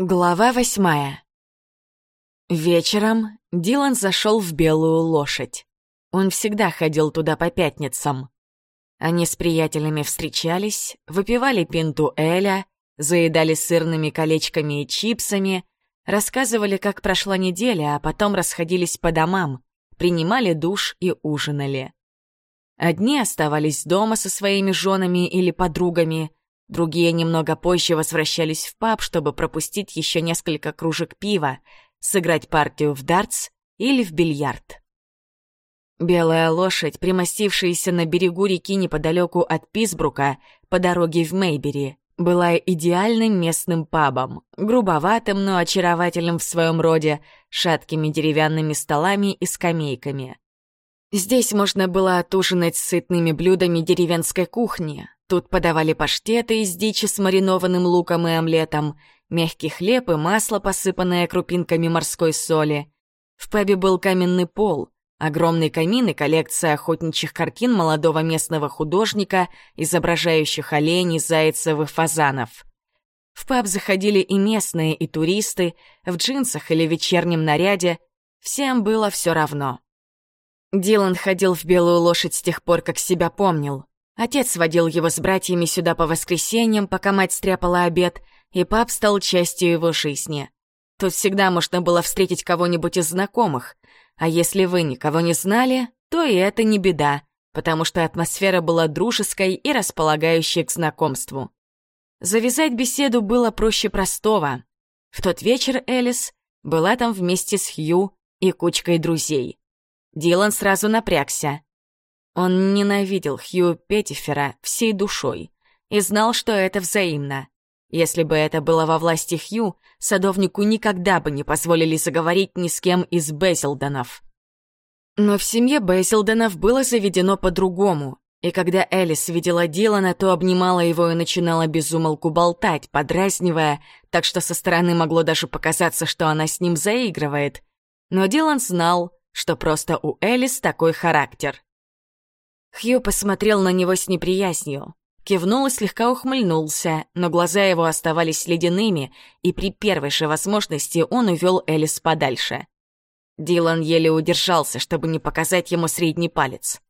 Глава восьмая. Вечером Дилан зашел в белую лошадь. Он всегда ходил туда по пятницам. Они с приятелями встречались, выпивали пинту Эля, заедали сырными колечками и чипсами, рассказывали, как прошла неделя, а потом расходились по домам, принимали душ и ужинали. Одни оставались дома со своими женами или подругами, Другие немного позже возвращались в паб, чтобы пропустить еще несколько кружек пива, сыграть партию в дартс или в бильярд. Белая лошадь, примостившаяся на берегу реки неподалеку от Писбрука по дороге в Мейбери, была идеальным местным пабом, грубоватым, но очаровательным в своем роде, шаткими деревянными столами и скамейками. Здесь можно было отужинать сытными блюдами деревенской кухни, Тут подавали паштеты из дичи с маринованным луком и омлетом, мягкий хлеб и масло, посыпанное крупинками морской соли. В пабе был каменный пол, огромный камин и коллекция охотничьих картин молодого местного художника, изображающих оленей, зайцев и фазанов. В паб заходили и местные, и туристы, в джинсах или вечернем наряде. Всем было все равно. Дилан ходил в белую лошадь с тех пор, как себя помнил. Отец водил его с братьями сюда по воскресеньям, пока мать стряпала обед, и пап стал частью его жизни. Тут всегда можно было встретить кого-нибудь из знакомых, а если вы никого не знали, то и это не беда, потому что атмосфера была дружеской и располагающей к знакомству. Завязать беседу было проще простого. В тот вечер Элис была там вместе с Хью и кучкой друзей. Дилан сразу напрягся. Он ненавидел Хью Петтифера всей душой и знал, что это взаимно. Если бы это было во власти Хью, садовнику никогда бы не позволили заговорить ни с кем из Бейзелдонов. Но в семье Бейзелдонов было заведено по-другому, и когда Элис видела Дилана, то обнимала его и начинала безумолку болтать, подразнивая, так что со стороны могло даже показаться, что она с ним заигрывает. Но Дилан знал, что просто у Элис такой характер. Хью посмотрел на него с неприязнью. Кивнул и слегка ухмыльнулся, но глаза его оставались ледяными, и при первой же возможности он увел Элис подальше. Дилан еле удержался, чтобы не показать ему средний палец.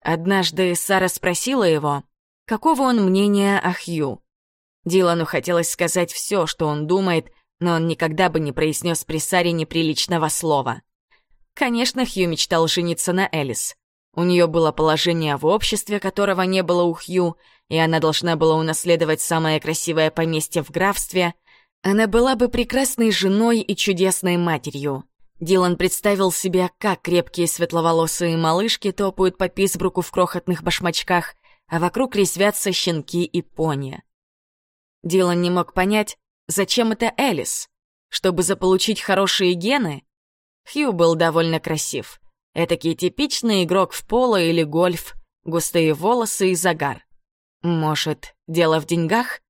Однажды Сара спросила его, какого он мнения о Хью. Дилану хотелось сказать все, что он думает, но он никогда бы не произнес при Саре неприличного слова. Конечно, Хью мечтал жениться на Элис. У нее было положение в обществе, которого не было у Хью, и она должна была унаследовать самое красивое поместье в графстве. Она была бы прекрасной женой и чудесной матерью. Дилан представил себе, как крепкие светловолосые малышки топают по Писбруку в крохотных башмачках, а вокруг резвятся щенки и пони. Дилан не мог понять, зачем это Элис? Чтобы заполучить хорошие гены? Хью был довольно красив — Этакий типичный игрок в поло или гольф, густые волосы и загар. Может, дело в деньгах?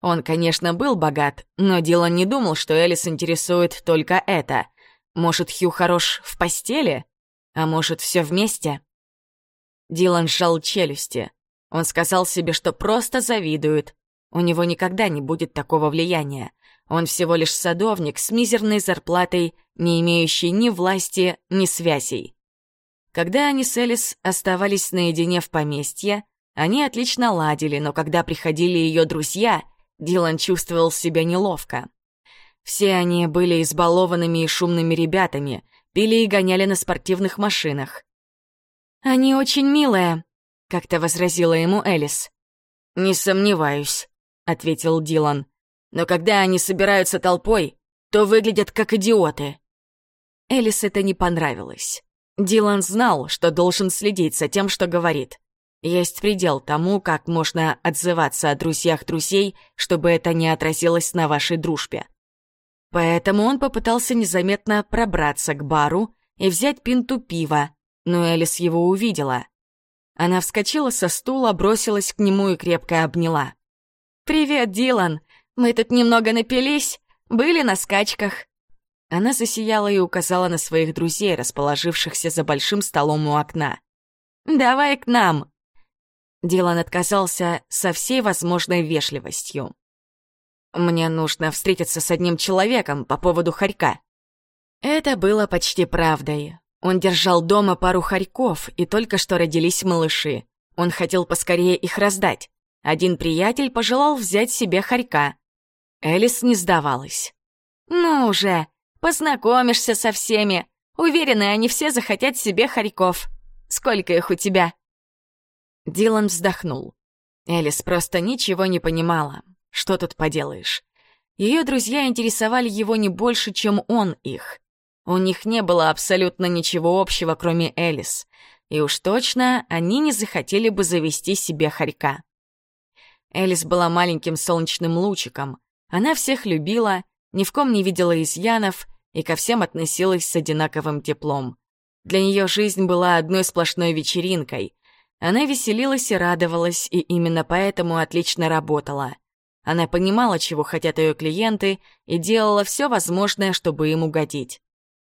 Он, конечно, был богат, но Дилан не думал, что Элис интересует только это. Может, Хью хорош в постели? А может, все вместе? Дилан сжал челюсти. Он сказал себе, что просто завидует. У него никогда не будет такого влияния. Он всего лишь садовник с мизерной зарплатой, не имеющий ни власти, ни связей. Когда они с Элис оставались наедине в поместье, они отлично ладили, но когда приходили ее друзья, Дилан чувствовал себя неловко. Все они были избалованными и шумными ребятами, пили и гоняли на спортивных машинах. «Они очень милые», — как-то возразила ему Элис. «Не сомневаюсь», — ответил Дилан. «Но когда они собираются толпой, то выглядят как идиоты». Элис это не понравилось. Дилан знал, что должен следить за тем, что говорит. Есть предел тому, как можно отзываться о друзьях друзей, чтобы это не отразилось на вашей дружбе. Поэтому он попытался незаметно пробраться к бару и взять пинту пива, но Элис его увидела. Она вскочила со стула, бросилась к нему и крепко обняла. «Привет, Дилан! Мы тут немного напились, были на скачках. Она засияла и указала на своих друзей, расположившихся за большим столом у окна. «Давай к нам!» Дилан отказался со всей возможной вежливостью. Мне нужно встретиться с одним человеком по поводу хорька». Это было почти правдой. Он держал дома пару хорьков, и только что родились малыши. Он хотел поскорее их раздать. Один приятель пожелал взять себе хорька. Элис не сдавалась. «Ну уже, познакомишься со всеми. Уверены, они все захотят себе хорьков. Сколько их у тебя?» Дилан вздохнул. Элис просто ничего не понимала. Что тут поделаешь? Ее друзья интересовали его не больше, чем он их. У них не было абсолютно ничего общего, кроме Элис. И уж точно они не захотели бы завести себе хорька. Элис была маленьким солнечным лучиком. Она всех любила, ни в ком не видела изъянов и ко всем относилась с одинаковым теплом. Для нее жизнь была одной сплошной вечеринкой. Она веселилась и радовалась, и именно поэтому отлично работала. Она понимала, чего хотят ее клиенты, и делала все возможное, чтобы им угодить.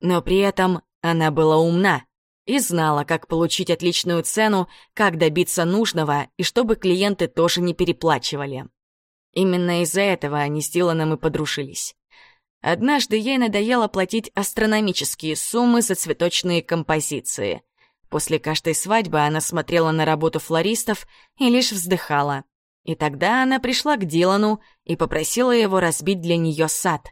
Но при этом она была умна и знала, как получить отличную цену, как добиться нужного, и чтобы клиенты тоже не переплачивали. Именно из-за этого они с Диланом и подружились. Однажды ей надоело платить астрономические суммы за цветочные композиции. После каждой свадьбы она смотрела на работу флористов и лишь вздыхала. И тогда она пришла к Дилану и попросила его разбить для нее сад.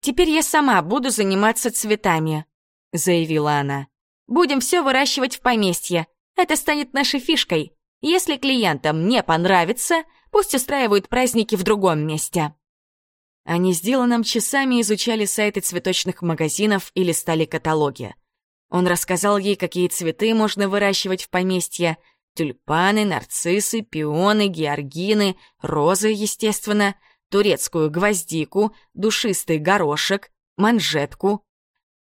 «Теперь я сама буду заниматься цветами», — заявила она. «Будем все выращивать в поместье. Это станет нашей фишкой. Если клиентам не понравится, пусть устраивают праздники в другом месте». Они с Диланом часами изучали сайты цветочных магазинов и листали каталоги. Он рассказал ей, какие цветы можно выращивать в поместье. Тюльпаны, нарциссы, пионы, георгины, розы, естественно, турецкую гвоздику, душистый горошек, манжетку.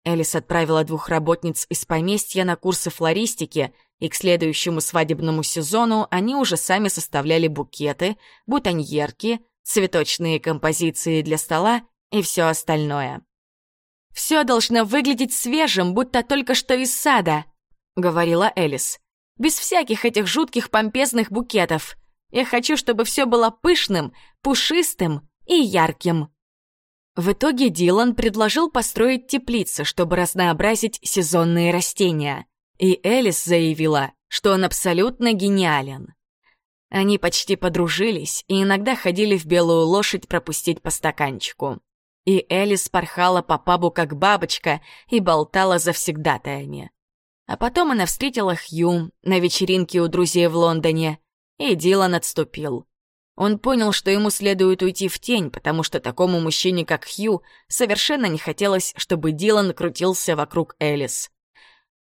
Элис отправила двух работниц из поместья на курсы флористики, и к следующему свадебному сезону они уже сами составляли букеты, бутоньерки, цветочные композиции для стола и все остальное. «Все должно выглядеть свежим, будто только что из сада», — говорила Элис. «Без всяких этих жутких помпезных букетов. Я хочу, чтобы все было пышным, пушистым и ярким». В итоге Дилан предложил построить теплицы, чтобы разнообразить сезонные растения. И Элис заявила, что он абсолютно гениален. Они почти подружились и иногда ходили в белую лошадь пропустить по стаканчику. И Элис порхала по пабу как бабочка и болтала завсегдатаями. А потом она встретила Хью на вечеринке у друзей в Лондоне, и Дилан отступил. Он понял, что ему следует уйти в тень, потому что такому мужчине, как Хью, совершенно не хотелось, чтобы Дилан крутился вокруг Элис.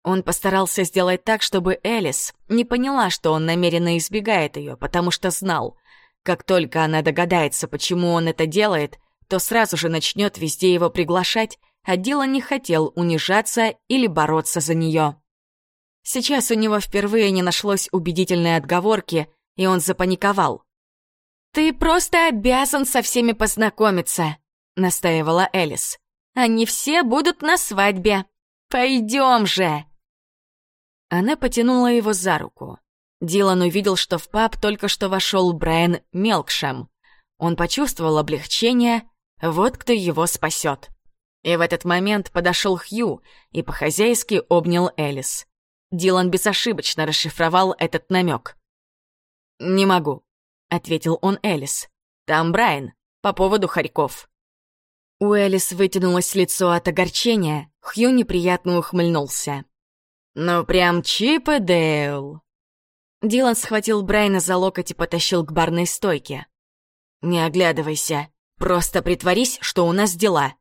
Он постарался сделать так, чтобы Элис не поняла, что он намеренно избегает ее, потому что знал, как только она догадается, почему он это делает, то сразу же начнет везде его приглашать, а Дилан не хотел унижаться или бороться за нее. Сейчас у него впервые не нашлось убедительной отговорки, и он запаниковал. «Ты просто обязан со всеми познакомиться», — настаивала Элис. «Они все будут на свадьбе. Пойдем же!» Она потянула его за руку. Дилан увидел, что в паб только что вошел Брайан Мелкшем. Он почувствовал облегчение, вот кто его спасет. И в этот момент подошел Хью и по-хозяйски обнял Элис. Дилан безошибочно расшифровал этот намек. «Не могу», — ответил он Элис. «Там Брайан, по поводу хорьков». У Элис вытянулось лицо от огорчения, Хью неприятно ухмыльнулся. «Ну прям Чип и Дейл». Дилан схватил Брайна за локоть и потащил к барной стойке. «Не оглядывайся. Просто притворись, что у нас дела».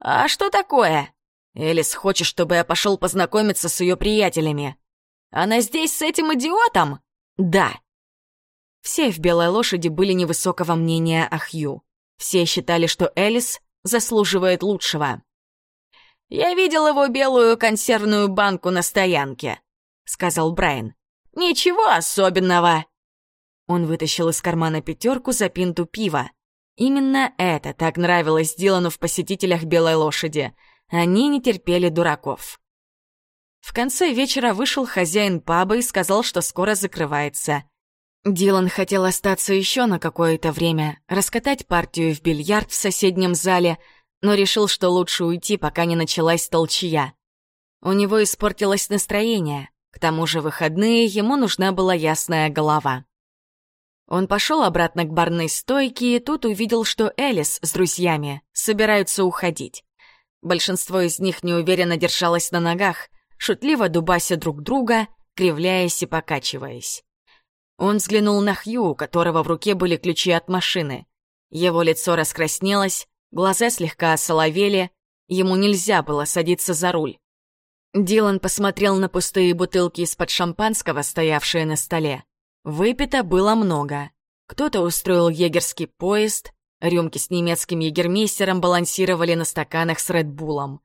«А что такое?» «Элис хочет, чтобы я пошел познакомиться с ее приятелями». «Она здесь с этим идиотом?» «Да». Все в «Белой лошади» были невысокого мнения о Хью. Все считали, что Элис заслуживает лучшего. «Я видел его белую консервную банку на стоянке», — сказал Брайан. «Ничего особенного». Он вытащил из кармана пятерку за пинту пива. Именно это так нравилось Дилану в посетителях «Белой лошади». Они не терпели дураков. В конце вечера вышел хозяин паба и сказал, что скоро закрывается. Дилан хотел остаться еще на какое-то время, раскатать партию в бильярд в соседнем зале, но решил, что лучше уйти, пока не началась толчья. У него испортилось настроение, к тому же выходные ему нужна была ясная голова. Он пошел обратно к барной стойке и тут увидел, что Элис с друзьями собираются уходить. Большинство из них неуверенно держалось на ногах, шутливо дубася друг друга, кривляясь и покачиваясь. Он взглянул на Хью, у которого в руке были ключи от машины. Его лицо раскраснелось, глаза слегка осоловели, ему нельзя было садиться за руль. Дилан посмотрел на пустые бутылки из-под шампанского, стоявшие на столе. Выпито было много. Кто-то устроил егерский поезд, рюмки с немецким егермейстером балансировали на стаканах с Редбулом.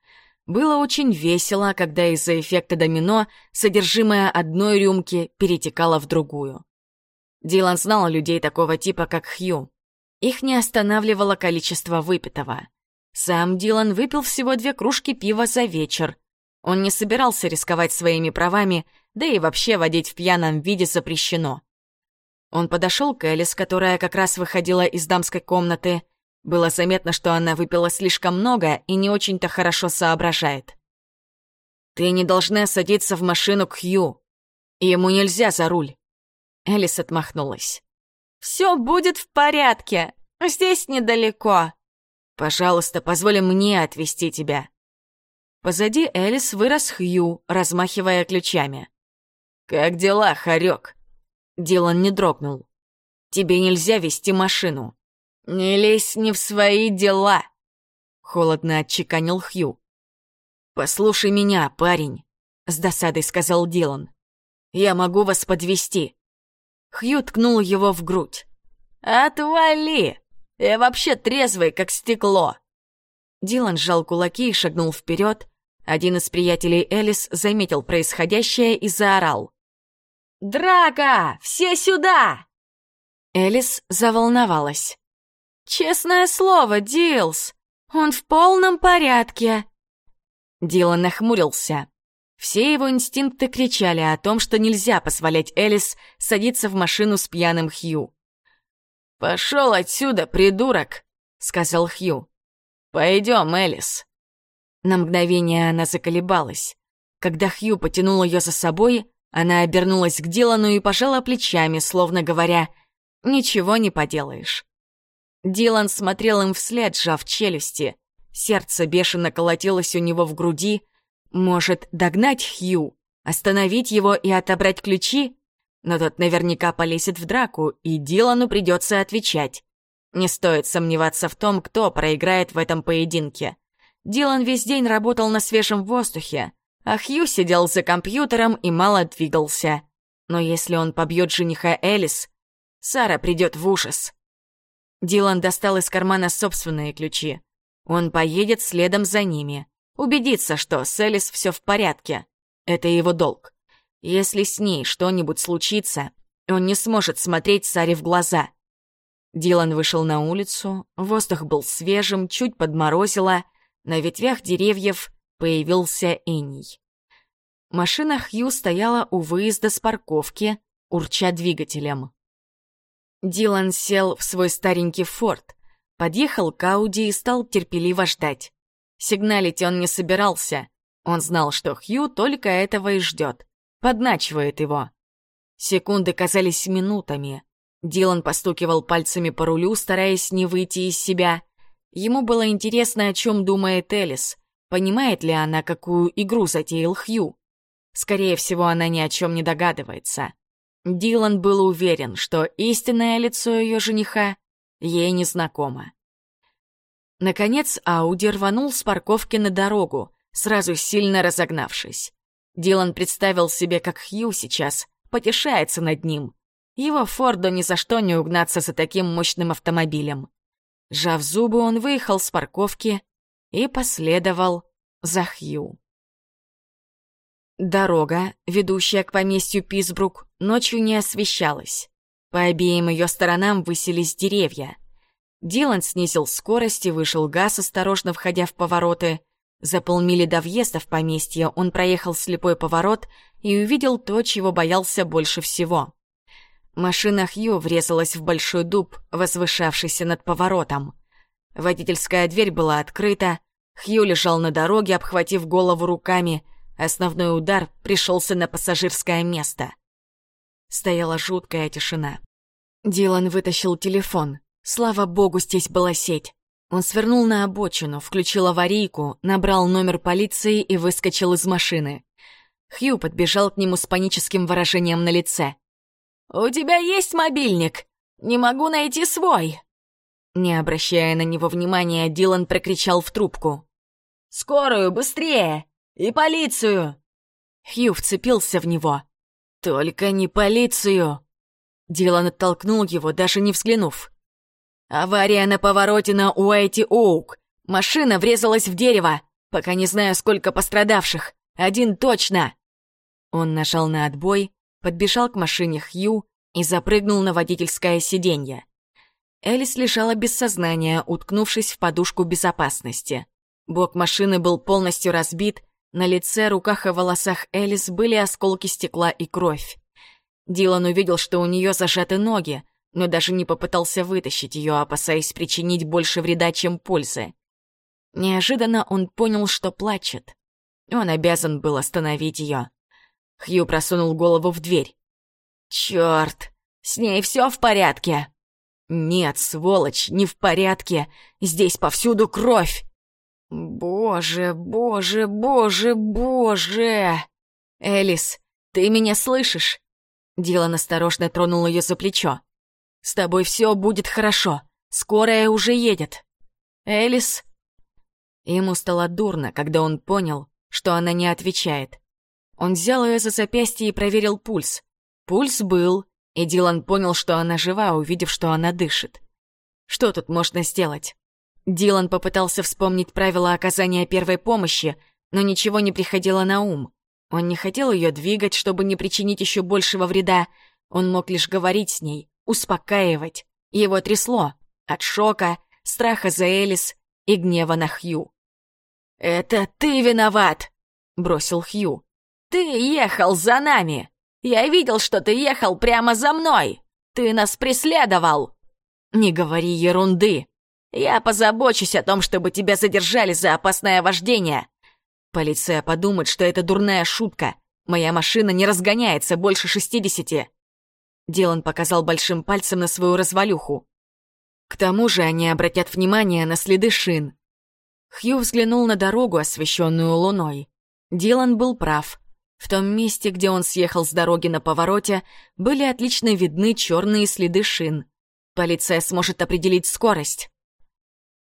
Было очень весело, когда из-за эффекта домино содержимое одной рюмки перетекало в другую. Дилан знал людей такого типа, как Хью. Их не останавливало количество выпитого. Сам Дилан выпил всего две кружки пива за вечер. Он не собирался рисковать своими правами, да и вообще водить в пьяном виде запрещено. Он подошел к Элис, которая как раз выходила из дамской комнаты. Было заметно, что она выпила слишком много и не очень-то хорошо соображает. «Ты не должна садиться в машину к Хью. Ему нельзя за руль. Элис отмахнулась. «Все будет в порядке. Здесь недалеко. Пожалуйста, позволь мне отвезти тебя». Позади Элис вырос Хью, размахивая ключами. «Как дела, хорек?» Дилан не дрогнул. «Тебе нельзя вести машину». «Не лезь не в свои дела», — холодно отчеканил Хью. «Послушай меня, парень», — с досадой сказал Дилан. «Я могу вас подвести. Хью ткнул его в грудь. «Отвали! Я вообще трезвый, как стекло!» Дилан сжал кулаки и шагнул вперед. Один из приятелей Элис заметил происходящее и заорал. «Драка! Все сюда!» Элис заволновалась. «Честное слово, Дилс, он в полном порядке!» Дилан нахмурился. Все его инстинкты кричали о том, что нельзя позволять Элис садиться в машину с пьяным Хью. «Пошел отсюда, придурок!» — сказал Хью. «Пойдем, Элис». На мгновение она заколебалась. Когда Хью потянул ее за собой, она обернулась к Дилану и пожала плечами, словно говоря, «Ничего не поделаешь». Дилан смотрел им вслед, сжав челюсти. Сердце бешено колотилось у него в груди, может, догнать Хью, остановить его и отобрать ключи? Но тот наверняка полезет в драку, и Дилану придется отвечать. Не стоит сомневаться в том, кто проиграет в этом поединке. Дилан весь день работал на свежем воздухе, а Хью сидел за компьютером и мало двигался. Но если он побьет жениха Элис, Сара придет в ужас. Дилан достал из кармана собственные ключи. Он поедет следом за ними. Убедиться, что с Элис все в порядке. Это его долг. Если с ней что-нибудь случится, он не сможет смотреть Саре в глаза. Дилан вышел на улицу, воздух был свежим, чуть подморозило, на ветвях деревьев появился иней. Машина Хью стояла у выезда с парковки, урча двигателем. Дилан сел в свой старенький форт, подъехал к Ауди и стал терпеливо ждать. Сигналить он не собирался. Он знал, что Хью только этого и ждет. Подначивает его. Секунды казались минутами. Дилан постукивал пальцами по рулю, стараясь не выйти из себя. Ему было интересно, о чем думает Элис. Понимает ли она, какую игру затеял Хью? Скорее всего, она ни о чем не догадывается. Дилан был уверен, что истинное лицо ее жениха ей не знакомо. Наконец Ауди рванул с парковки на дорогу, сразу сильно разогнавшись. Дилан представил себе, как Хью сейчас потешается над ним. Его Форду ни за что не угнаться за таким мощным автомобилем. Жав зубы, он выехал с парковки и последовал за Хью. Дорога, ведущая к поместью Писбрук, ночью не освещалась. По обеим ее сторонам высились деревья — Дилан снизил скорость и вышел газ, осторожно входя в повороты. За полмили до въезда в поместье он проехал слепой поворот и увидел то, чего боялся больше всего. Машина Хью врезалась в большой дуб, возвышавшийся над поворотом. Водительская дверь была открыта, Хью лежал на дороге, обхватив голову руками. Основной удар пришелся на пассажирское место. Стояла жуткая тишина. Дилан вытащил телефон. Слава богу, здесь была сеть. Он свернул на обочину, включил аварийку, набрал номер полиции и выскочил из машины. Хью подбежал к нему с паническим выражением на лице. «У тебя есть мобильник? Не могу найти свой!» Не обращая на него внимания, Дилан прокричал в трубку. «Скорую, быстрее! И полицию!» Хью вцепился в него. «Только не полицию!» Дилан оттолкнул его, даже не взглянув. «Авария на повороте на Уайти-Оук. Машина врезалась в дерево. Пока не знаю, сколько пострадавших. Один точно!» Он нажал на отбой, подбежал к машине Хью и запрыгнул на водительское сиденье. Элис лежала без сознания, уткнувшись в подушку безопасности. Бок машины был полностью разбит, на лице, руках и волосах Элис были осколки стекла и кровь. Дилан увидел, что у нее зажаты ноги, но даже не попытался вытащить ее, опасаясь причинить больше вреда, чем пользы. Неожиданно он понял, что плачет. Он обязан был остановить ее. Хью просунул голову в дверь. «Черт! С ней все в порядке?» «Нет, сволочь, не в порядке. Здесь повсюду кровь!» «Боже, боже, боже, боже!» «Элис, ты меня слышишь?» Дилан осторожно тронул ее за плечо. «С тобой все будет хорошо. Скорая уже едет». «Элис?» Ему стало дурно, когда он понял, что она не отвечает. Он взял ее за запястье и проверил пульс. Пульс был, и Дилан понял, что она жива, увидев, что она дышит. Что тут можно сделать? Дилан попытался вспомнить правила оказания первой помощи, но ничего не приходило на ум. Он не хотел ее двигать, чтобы не причинить еще большего вреда. Он мог лишь говорить с ней, успокаивать. Его трясло от шока, страха за Элис и гнева на Хью. «Это ты виноват!» — бросил Хью. «Ты ехал за нами! Я видел, что ты ехал прямо за мной! Ты нас преследовал!» «Не говори ерунды!» «Я позабочусь о том, чтобы тебя задержали за опасное вождение!» «Полиция подумает, что это дурная шутка. Моя машина не разгоняется больше шестидесяти!» Дилан показал большим пальцем на свою развалюху. К тому же они обратят внимание на следы шин. Хью взглянул на дорогу, освещенную луной. Дилан был прав. В том месте, где он съехал с дороги на повороте, были отлично видны черные следы шин. Полиция сможет определить скорость.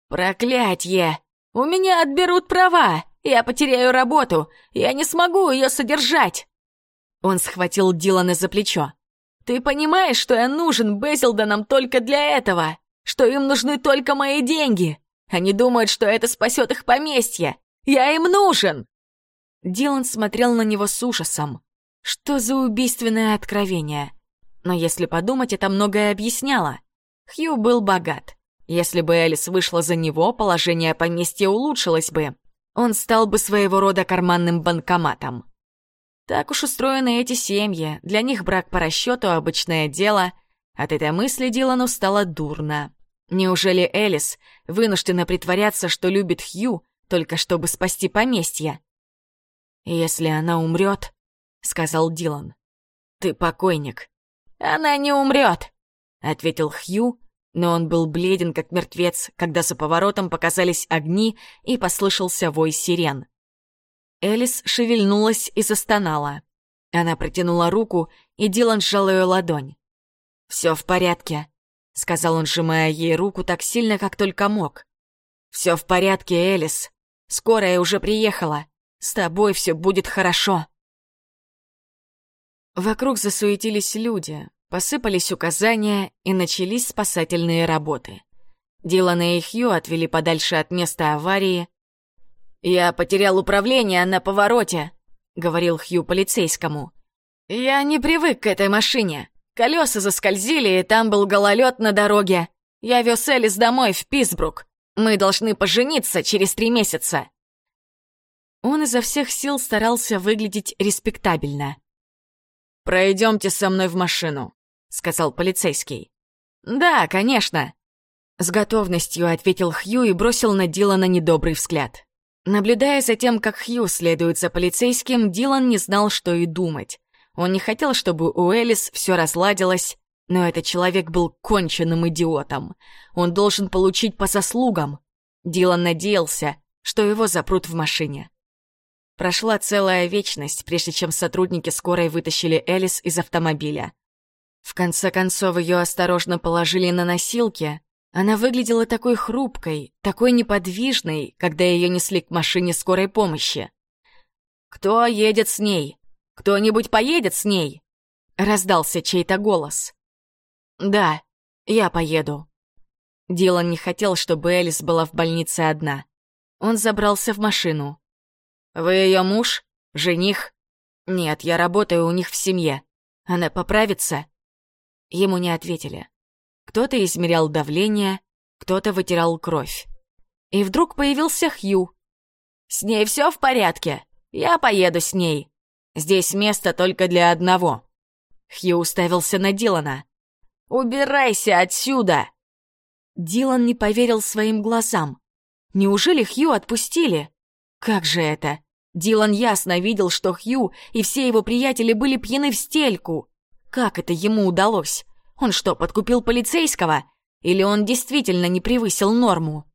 «Проклятье! У меня отберут права! Я потеряю работу! Я не смогу ее содержать!» Он схватил Дилана за плечо. «Ты понимаешь, что я нужен Безилдонам только для этого? Что им нужны только мои деньги? Они думают, что это спасет их поместье! Я им нужен!» Дилан смотрел на него с ужасом. Что за убийственное откровение? Но если подумать, это многое объясняло. Хью был богат. Если бы Элис вышла за него, положение поместья улучшилось бы. Он стал бы своего рода карманным банкоматом. Так уж устроены эти семьи. Для них брак по расчету — обычное дело. От этой мысли Дилану стало дурно. Неужели Элис вынуждена притворяться, что любит Хью, только чтобы спасти поместье? «Если она умрет, — сказал Дилан, — ты покойник». «Она не умрет, — ответил Хью, но он был бледен, как мертвец, когда за поворотом показались огни и послышался вой сирен. Элис шевельнулась и застонала. Она протянула руку, и Дилан сжал ее ладонь. «Все в порядке», — сказал он, сжимая ей руку так сильно, как только мог. «Все в порядке, Элис. Скорая уже приехала. С тобой все будет хорошо. Вокруг засуетились люди, посыпались указания и начались спасательные работы. Дилана и Хью отвели подальше от места аварии. «Я потерял управление на повороте», — говорил Хью полицейскому. «Я не привык к этой машине. Колеса заскользили, и там был гололед на дороге. Я вез Элис домой, в Питсбрук. Мы должны пожениться через три месяца». Он изо всех сил старался выглядеть респектабельно. «Пройдемте со мной в машину», — сказал полицейский. «Да, конечно», — с готовностью ответил Хью и бросил на Дилана недобрый взгляд. Наблюдая за тем, как Хью следует за полицейским, Дилан не знал, что и думать. Он не хотел, чтобы у Элис все разладилось, но этот человек был конченным идиотом. Он должен получить по заслугам. Дилан надеялся, что его запрут в машине. Прошла целая вечность, прежде чем сотрудники скорой вытащили Элис из автомобиля. В конце концов, ее осторожно положили на носилки. Она выглядела такой хрупкой, такой неподвижной, когда ее несли к машине скорой помощи. «Кто едет с ней? Кто-нибудь поедет с ней?» Раздался чей-то голос. «Да, я поеду». Дилан не хотел, чтобы Элис была в больнице одна. Он забрался в машину. «Вы ее муж? Жених?» «Нет, я работаю у них в семье. Она поправится?» Ему не ответили. Кто-то измерял давление, кто-то вытирал кровь. И вдруг появился Хью. «С ней все в порядке? Я поеду с ней. Здесь место только для одного». Хью уставился на Дилана. «Убирайся отсюда!» Дилан не поверил своим глазам. Неужели Хью отпустили? Как же это? Дилан ясно видел, что Хью и все его приятели были пьяны в стельку. Как это ему удалось? Он что, подкупил полицейского? Или он действительно не превысил норму?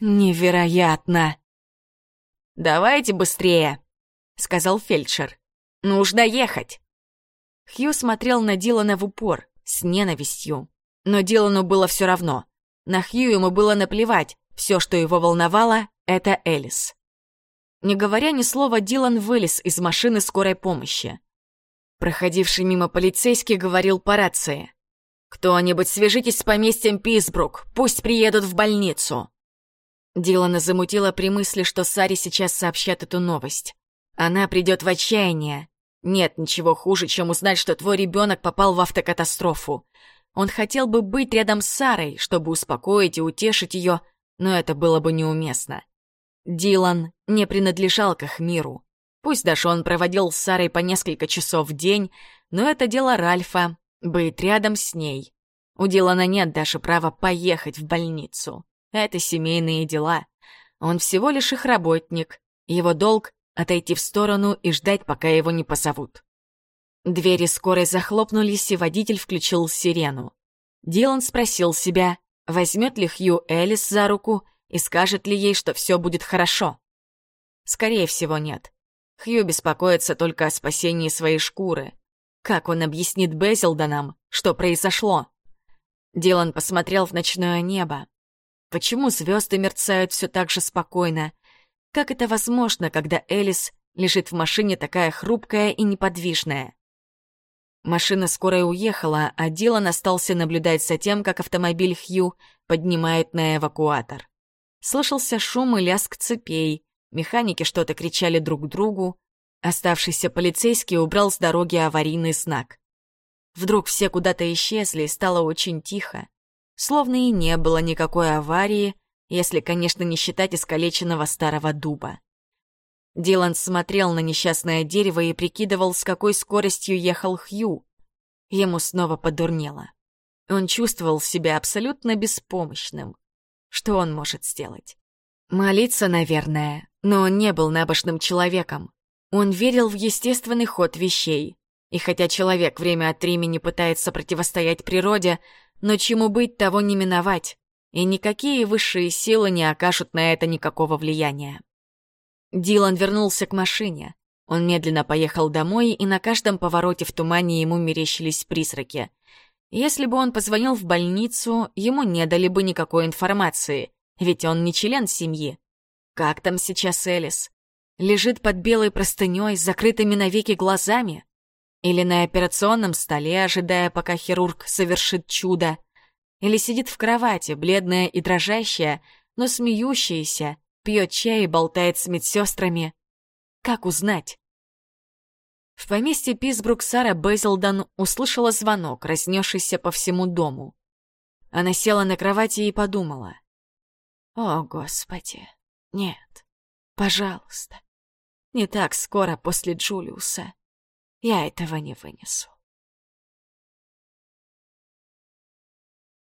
Невероятно! «Давайте быстрее», — сказал фельдшер. «Нужно ехать». Хью смотрел на Дилана в упор, с ненавистью. Но Дилану было все равно. На Хью ему было наплевать. Все, что его волновало, это Элис. Не говоря ни слова, Дилан вылез из машины скорой помощи. Проходивший мимо полицейский говорил по рации. «Кто-нибудь свяжитесь с поместьем Писбрук, пусть приедут в больницу». Дилана замутила при мысли, что Саре сейчас сообщат эту новость. Она придет в отчаяние, нет ничего хуже, чем узнать, что твой ребенок попал в автокатастрофу. Он хотел бы быть рядом с Сарой, чтобы успокоить и утешить ее, но это было бы неуместно. Дилан не принадлежал к их миру. Пусть даже он проводил с Сарой по несколько часов в день, но это дело Ральфа — быть рядом с ней. У Дилана нет даже права поехать в больницу. Это семейные дела. Он всего лишь их работник. Его долг отойти в сторону и ждать, пока его не позовут. Двери скорой захлопнулись, и водитель включил сирену. Дилан спросил себя, возьмет ли Хью Элис за руку и скажет ли ей, что все будет хорошо. Скорее всего, нет. Хью беспокоится только о спасении своей шкуры. Как он объяснит Безилдонам, что произошло? Дилан посмотрел в ночное небо. Почему звезды мерцают все так же спокойно? Как это возможно, когда Элис лежит в машине такая хрупкая и неподвижная? Машина скорая уехала, а Дилан остался наблюдать за тем, как автомобиль Хью поднимает на эвакуатор. Слышался шум и лязг цепей, механики что-то кричали друг другу. Оставшийся полицейский убрал с дороги аварийный знак. Вдруг все куда-то исчезли и стало очень тихо. Словно и не было никакой аварии, если, конечно, не считать искалеченного старого дуба. Дилан смотрел на несчастное дерево и прикидывал, с какой скоростью ехал Хью. Ему снова подурнело. Он чувствовал себя абсолютно беспомощным. Что он может сделать? Молиться, наверное, но он не был набожным человеком. Он верил в естественный ход вещей. И хотя человек время от времени пытается противостоять природе, но чему быть, того не миновать и никакие высшие силы не окажут на это никакого влияния. Дилан вернулся к машине. Он медленно поехал домой, и на каждом повороте в тумане ему мерещились призраки. Если бы он позвонил в больницу, ему не дали бы никакой информации, ведь он не член семьи. Как там сейчас Элис? Лежит под белой простыней с закрытыми навеки глазами? Или на операционном столе, ожидая, пока хирург совершит чудо? Или сидит в кровати, бледная и дрожащая, но смеющаяся, пьет чай и болтает с медсестрами. Как узнать? В поместье Писбрук Сара Безилдан услышала звонок, разнесшийся по всему дому. Она села на кровати и подумала. «О, Господи, нет, пожалуйста, не так скоро после Джулиуса. Я этого не вынесу».